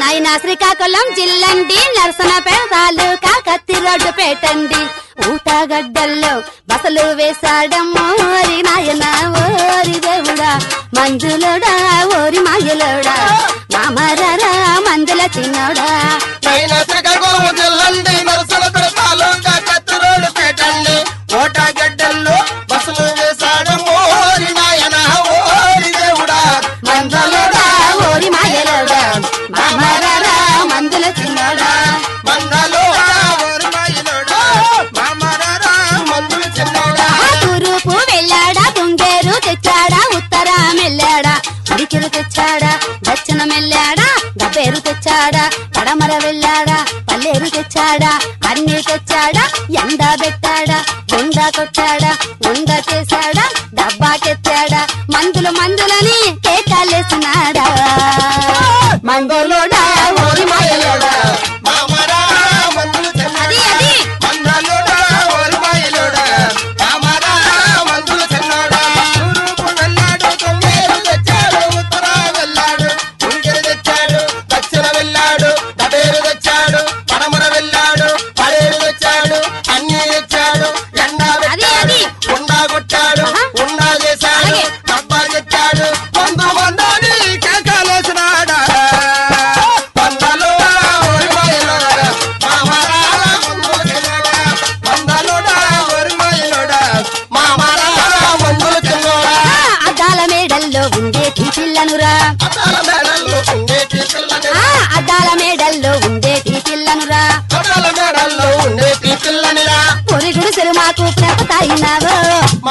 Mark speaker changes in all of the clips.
Speaker 1: నాయన శ్రీకాకుళం జిల్లండి నరసనపేట తాలూకా కత్తి రోడ్డు పేటండి ఊటగడ్డల్లో బసలు వేశాడమ్మో ఓరి నాయన ఓరి దేవుడా. మంజులోడా ఓరి మాయలోడా. మామరారా మందుల చిన్నోడా తెచ్చాడా? దక్షిణం వెళ్ళాడా? దబ్బేరు తెచ్చాడా? పడమర వెళ్ళాడా? పల్లేరు తెచ్చాడా? అన్ని తెచ్చాడా? ఎండా పెట్టాడా? గుండ కొట్టాడా? గుండ చేశాడా? డబ్బాకెత్తాడా మందులు మందులని కేకాలేసినాడా మందులోడా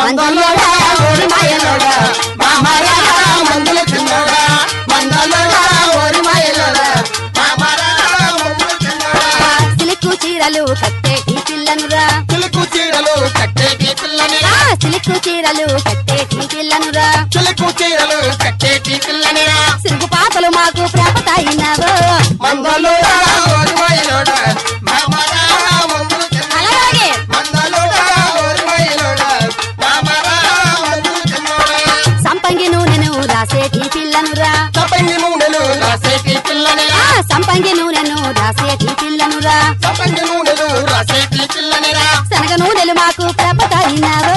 Speaker 2: మందలోడా ఓరి మాయలోడా. మామరారా మందులు చిన్నోడా
Speaker 1: సిలుకు చీరలు కట్టే పిల్లనురా.
Speaker 2: చిలుకు చీరలు కట్టేటి పిల్లనిరా.
Speaker 1: ఆ సిలుకు చీరలు కట్టే పిల్లనురా.
Speaker 2: చిలుకు చీరలు కట్టేటి పిల్లనిరా.
Speaker 1: సిరుగు పాపలు మాకు ప్రపతాయినావు సంపంగి నూనెను రాసేటి పిల్లనురా.
Speaker 2: తపంగి నూనెలు రాసేటి పిల్లనిరా.
Speaker 1: సంపంగి నూనెను రాసేటి పిల్లనురా.
Speaker 2: తపంగి నూనెలు రాసేటి పిల్లనిరా.
Speaker 1: శనగ నూనెలు మాకు ప్రపతాయినావు